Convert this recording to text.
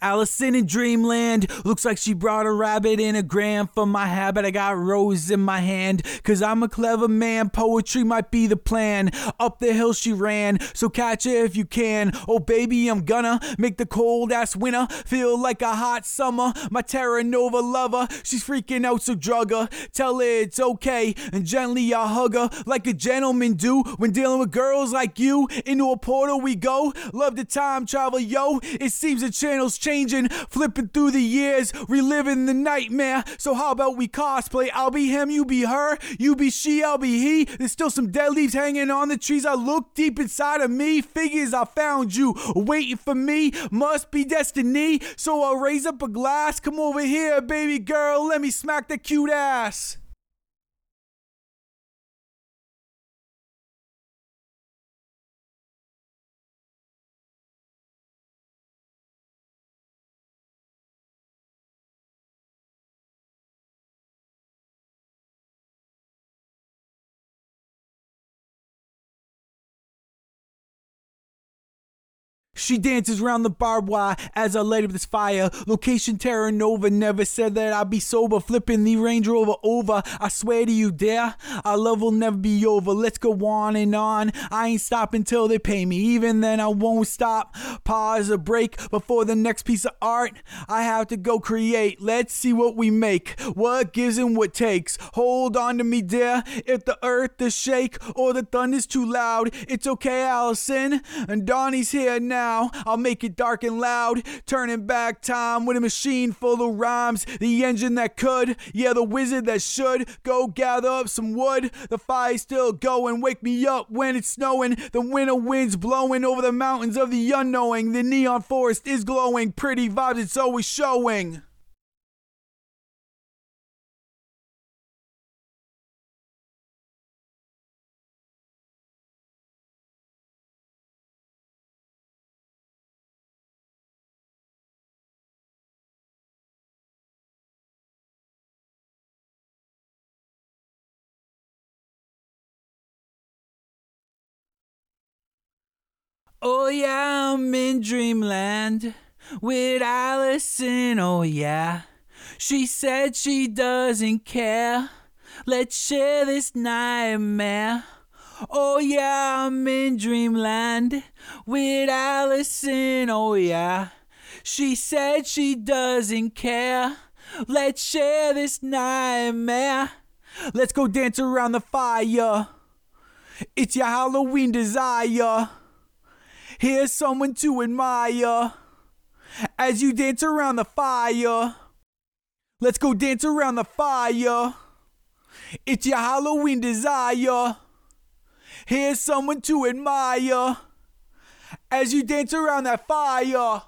Allison in Dreamland looks like she brought a rabbit in a gram for my habit. I got rose in my hand, cause I'm a clever man. Poetry might be the plan. Up the hill she ran, so catch her if you can. Oh, baby, I'm gonna make the cold ass winter feel like a hot summer. My Terra Nova lover, she's freaking out, so drug her. Tell her it's okay, and gently I hug her like a gentleman do when dealing with girls like you. Into a portal we go. Love the time travel, yo. It seems the channel's changing, flipping through the years, reliving the nightmare. So how about we cosplay? I'll be him, you be her, you be she, I'll be he. There's still some dead leaves hanging on the trees. I look deep inside of me, figures I found you waiting for me. Must be destiny. So I'll raise up a glass. Come over here, baby girl. Let me smack that cute ass. She dances around the barbed wire as I light up this fire. Location Terra Nova never said that I'd be sober. Flipping the Range Rover over. I swear to you, dear, Our love will never be over. Let's go on and on. I ain't stopping till they pay me. Even then, I won't stop. Pause or break before the next piece of art. I have to go create. Let's see what we make. What gives and what takes. Hold on to me, dear. If the earth is shake or the thunder's too loud, it's okay, Allison. And Donnie's here now. I'll make it dark and loud, turning back time with a machine full of rhymes. The engine that could, yeah, the wizard that should. Go gather up some wood. The fire's still going. Wake me up when it's snowing. The winter winds blowing over the mountains of the unknowing. The neon forest is glowing. Pretty vibes, it's always showing. Oh yeah, I'm in dreamland with Allison. Oh yeah, she said she doesn't care. Let's share this nightmare. Oh yeah, I'm in dreamland with Allison. Oh yeah, she said she doesn't care. Let's share this nightmare. Let's go dance around the fire. It's your Halloween desire. Here's someone to admire as you dance around the fire. Let's go dance around the fire. It's your Halloween desire. Here's someone to admire as you dance around that fire.